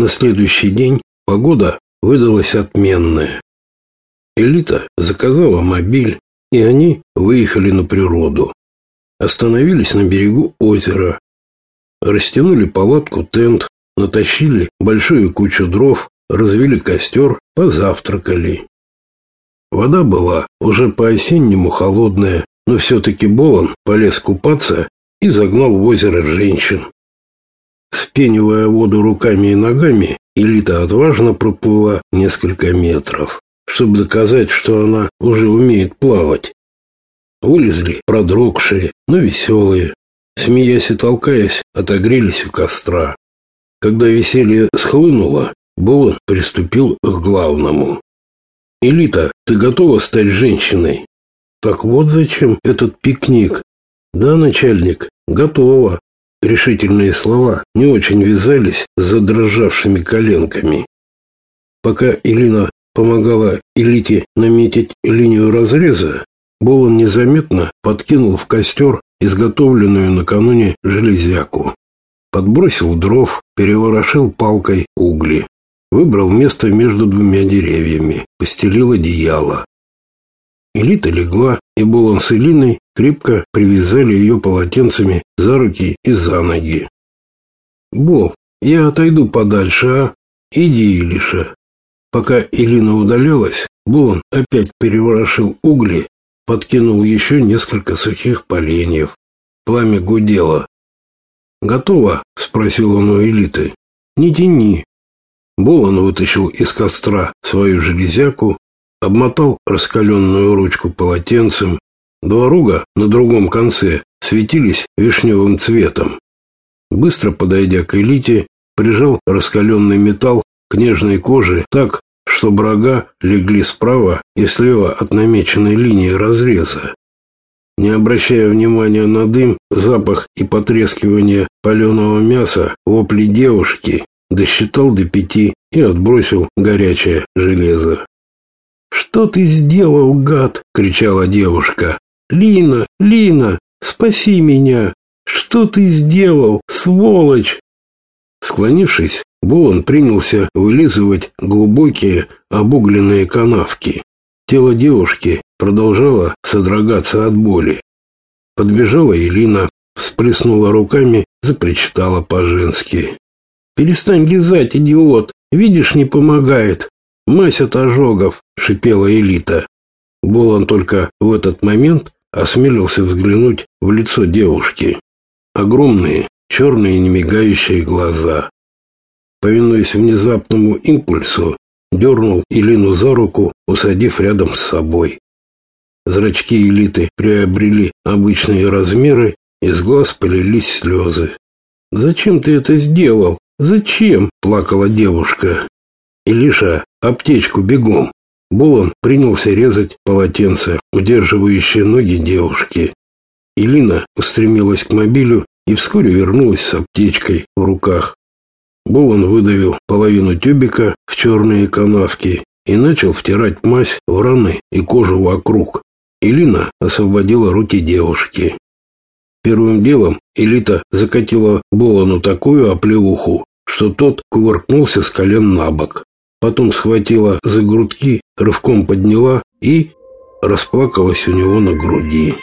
На следующий день погода выдалась отменная. Элита заказала мобиль, и они выехали на природу. Остановились на берегу озера. Растянули палатку-тент, натащили большую кучу дров, развели костер, позавтракали. Вода была уже по-осеннему холодная, но все-таки Болон полез купаться и загнал в озеро женщин. Впенивая воду руками и ногами, Элита отважно проплыла несколько метров, чтобы доказать, что она уже умеет плавать. Вылезли продрогшие, но веселые. Смеясь и толкаясь, отогрелись у костра. Когда веселье схлынуло, Болон приступил к главному. «Элита, ты готова стать женщиной?» «Так вот зачем этот пикник?» «Да, начальник, готова». Решительные слова не очень вязались с задрожавшими коленками. Пока Элина помогала Элите наметить линию разреза, Болон незаметно подкинул в костер изготовленную накануне железяку. Подбросил дров, переворошил палкой угли. Выбрал место между двумя деревьями, постелил одеяло. Элита легла, и Болон с Элиной крепко привязали ее полотенцами за руки и за ноги. «Бол, я отойду подальше, а? Иди, Илиша». Пока Элина удалялась, Болон опять переворошил угли, подкинул еще несколько сухих поленьев. Пламя гудело. «Готово?» — спросил он у Элиты. «Не тяни». Болон вытащил из костра свою железяку, обмотал раскаленную ручку полотенцем. Два руга на другом конце светились вишневым цветом. Быстро подойдя к элите, прижал раскаленный металл к нежной коже так, что брага легли справа и слева от намеченной линии разреза. Не обращая внимания на дым, запах и потрескивание паленого мяса, вопли девушки, досчитал до пяти и отбросил горячее железо. «Что ты сделал, гад?» — кричала девушка. «Лина, Лина, спаси меня! Что ты сделал, сволочь?» Склонившись, Болон принялся вылизывать глубокие обугленные канавки. Тело девушки продолжало содрогаться от боли. Подбежала Елина, всплеснула руками, запричитала по-женски. «Перестань лизать, идиот! Видишь, не помогает! Мазь от ожогов!» — шипела Элита. Болон только в этот момент осмелился взглянуть в лицо девушки. Огромные, черные немигающие глаза. Повинуясь внезапному импульсу, дернул Илину за руку, усадив рядом с собой. Зрачки элиты приобрели обычные размеры, из глаз полились слезы. «Зачем ты это сделал? Зачем?» – плакала девушка. «Илиша, аптечку бегом!» Болон принялся резать полотенце, удерживающее ноги девушки. Илина устремилась к мобилю и вскоре вернулась с аптечкой в руках. Болон выдавил половину тюбика в черные канавки и начал втирать мазь в раны и кожу вокруг. Элина освободила руки девушки. Первым делом Элита закатила Болону такую оплеуху, что тот кувыркнулся с колен на бок. Потом схватила за грудки, рывком подняла и расплакалась у него на груди.